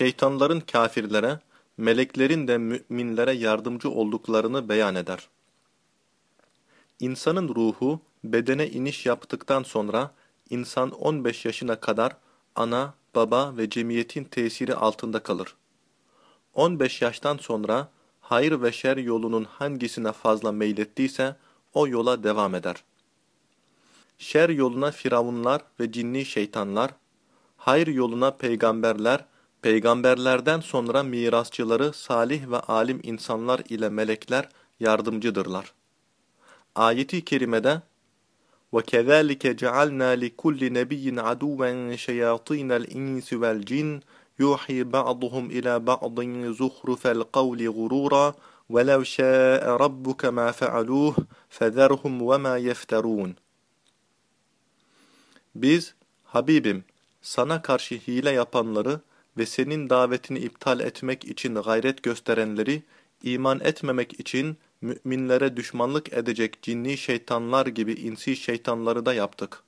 şeytanların kafirlere, meleklerin de müminlere yardımcı olduklarını beyan eder. İnsanın ruhu bedene iniş yaptıktan sonra insan 15 yaşına kadar ana, baba ve cemiyetin tesiri altında kalır. 15 yaştan sonra hayır ve şer yolunun hangisine fazla meylettiyse o yola devam eder. Şer yoluna firavunlar ve cinni şeytanlar, hayır yoluna peygamberler, peygamberlerden sonra mirasçıları salih ve alim insanlar ile melekler yardımcıdırlar. Ayeti kerimede وَكَذَٰلِكَ جَعَلْنَا لِكُلِّ نَبِيٍّ عَدُوًّا شَيَاطِينَ الْاِنْسِ وَالْجِنِّ يُوحِي بَعْضُهُمْ إِلَى بَعْضٍ زُخْرُفَ الْقَوْلِ غُرُورًا وَلَوْ شَاءَ رَبُّكَ مَا فَعَلُوهُ فَذَرْهُمْ وَمَا يَفْتَرُونَ Biz, Habibim, sana karşı hile yapanları ve senin davetini iptal etmek için gayret gösterenleri, iman etmemek için müminlere düşmanlık edecek cinni şeytanlar gibi insi şeytanları da yaptık.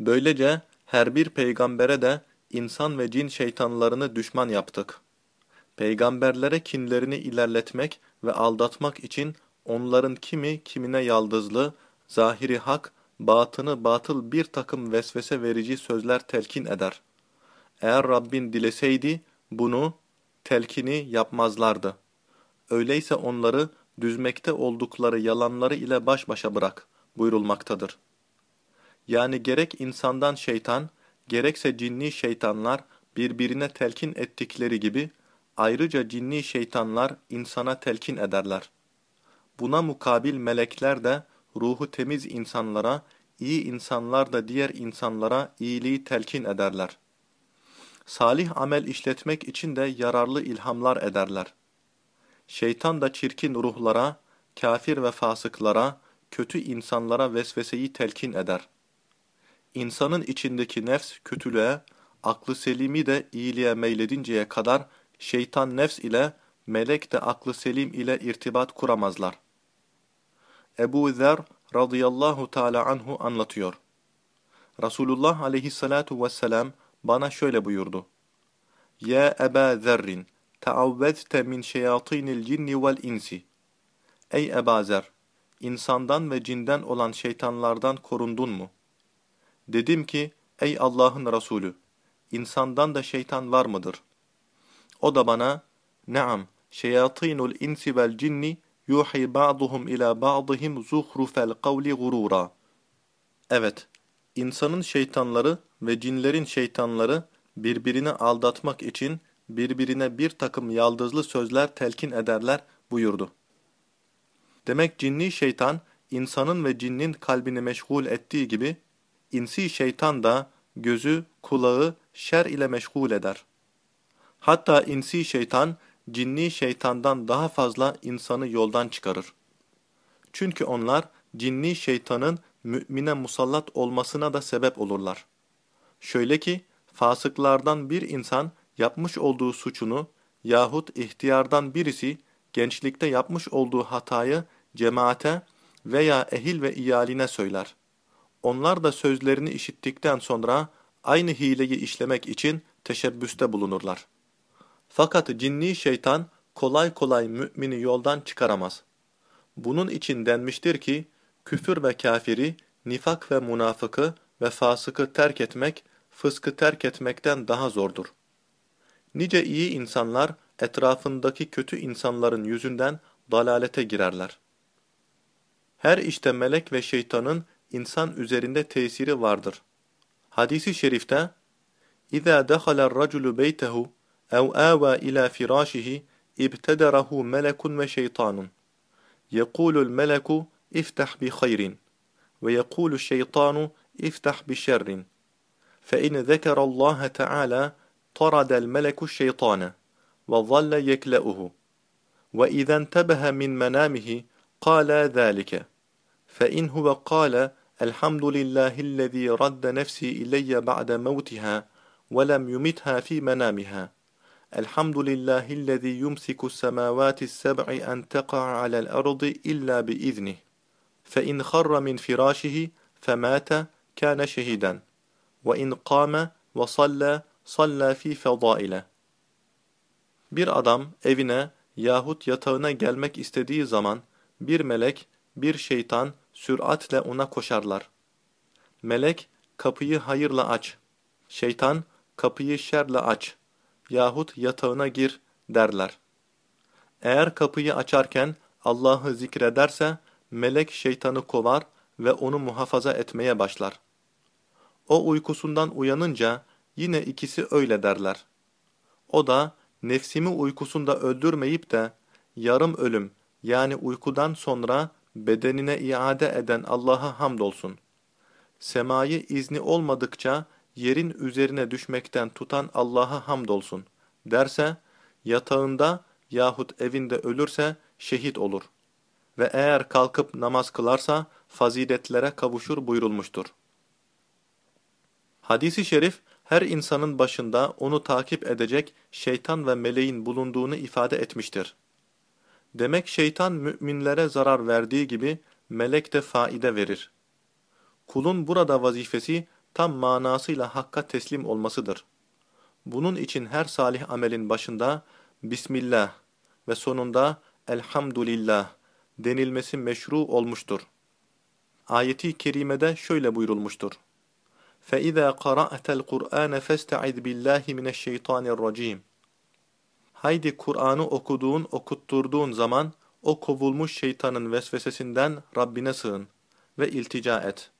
Böylece her bir peygambere de insan ve cin şeytanlarını düşman yaptık. Peygamberlere kinlerini ilerletmek ve aldatmak için onların kimi kimine yaldızlı, zahiri hak, batını batıl bir takım vesvese verici sözler telkin eder. Eğer Rabbin dileseydi bunu, telkini yapmazlardı. Öyleyse onları düzmekte oldukları yalanları ile baş başa bırak buyurulmaktadır. Yani gerek insandan şeytan, gerekse cinni şeytanlar birbirine telkin ettikleri gibi, ayrıca cinni şeytanlar insana telkin ederler. Buna mukabil melekler de ruhu temiz insanlara, iyi insanlar da diğer insanlara iyiliği telkin ederler. Salih amel işletmek için de yararlı ilhamlar ederler. Şeytan da çirkin ruhlara, kafir ve fasıklara, kötü insanlara vesveseyi telkin eder. İnsanın içindeki nefs kötülüğe, aklı selimi de iyiliğe meyledinceye kadar şeytan nefs ile, melek de aklı selim ile irtibat kuramazlar. Ebu Zer radıyallahu teala anhu anlatıyor. Resulullah aleyhissalatu vesselam bana şöyle buyurdu. Ya Eba Zerrin, teavvezte min şeyatinil cinni vel insi. Ey Eba Zer, insandan ve cinden olan şeytanlardan korundun mu? Dedim ki, ey Allah'ın Resulü, insandan da şeytan var mıdır? O da bana, Naam, şeyatinul insi vel cinni yuhi ba'duhum ila ba'dihim zuhrufel kavli gurura. Evet, insanın şeytanları ve cinlerin şeytanları birbirini aldatmak için birbirine bir takım yaldızlı sözler telkin ederler buyurdu. Demek cinni şeytan insanın ve cinnin kalbini meşgul ettiği gibi insi şeytan da gözü, kulağı şer ile meşgul eder. Hatta insi şeytan cinni şeytandan daha fazla insanı yoldan çıkarır. Çünkü onlar cinni şeytanın mümine musallat olmasına da sebep olurlar. Şöyle ki, fasıklardan bir insan yapmış olduğu suçunu yahut ihtiyardan birisi gençlikte yapmış olduğu hatayı cemaate veya ehil ve iyaline söyler. Onlar da sözlerini işittikten sonra aynı hileyi işlemek için teşebbüste bulunurlar. Fakat cinni şeytan kolay kolay mümini yoldan çıkaramaz. Bunun için denmiştir ki, küfür ve kafiri, nifak ve münafıkı ve fasıkı terk etmek, fıskı terk etmekten daha zordur. Nice iyi insanlar, etrafındaki kötü insanların yüzünden dalalete girerler. Her işte melek ve şeytanın insan üzerinde tesiri vardır. Hadisi şerifte, اِذَا دَخَلَ الرَّجُلُ بَيْتَهُ اَوْ آوَى إِلَى فِرَاشِهِ اِبْتَدَرَهُ مَلَكٌ وَشَيْطَانٌ يَقُولُ الْمَلَكُ افتح بخير ويقول الشيطان افتح بشر فإن ذكر الله تعالى طرد الملك الشيطان وظل يكلأه. وإذا انتبه من منامه قال ذلك. فإن هو قال الحمد لله الذي رد نفسي إلي بعد موتها ولم يمتها في منامها. الحمد لله الذي يمسك السماوات السبع أن تقع على الأرض إلا بإذنه. فإن خر من فراشه فمات كان شهيدا. ve in kâme ve salla salla fi fedaile. Bir adam evine yahut yatağına gelmek istediği zaman bir melek, bir şeytan süratle ona koşarlar. Melek kapıyı hayırla aç, şeytan kapıyı şerle aç yahut yatağına gir derler. Eğer kapıyı açarken Allah'ı zikrederse melek şeytanı kovar ve onu muhafaza etmeye başlar.'' O uykusundan uyanınca yine ikisi öyle derler. O da nefsimi uykusunda öldürmeyip de yarım ölüm yani uykudan sonra bedenine iade eden Allah'a hamdolsun. Semayı izni olmadıkça yerin üzerine düşmekten tutan Allah'a hamdolsun derse, yatağında yahut evinde ölürse şehit olur. Ve eğer kalkıp namaz kılarsa faziletlere kavuşur buyurulmuştur. Hadisi şerif, her insanın başında onu takip edecek şeytan ve meleğin bulunduğunu ifade etmiştir. Demek şeytan müminlere zarar verdiği gibi melek de faide verir. Kulun burada vazifesi tam manasıyla hakka teslim olmasıdır. Bunun için her salih amelin başında Bismillah ve sonunda Elhamdülillah denilmesi meşru olmuştur. Ayeti kerimede şöyle buyurulmuştur. فَإِذَا قَرَأْتَ الْقُرْآنَ فَاسْتَعِذْ بِاللّٰهِ مِنَ الشَّيْطَانِ الرَّجِيمِ Haydi Kur'an'ı okuduğun, okutturduğun zaman o kovulmuş şeytanın vesvesesinden Rabbine sığın ve iltica et.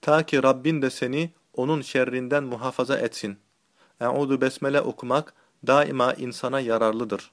Ta ki Rabbin de seni onun şerrinden muhafaza etsin. Eûzu besmele okumak daima insana yararlıdır.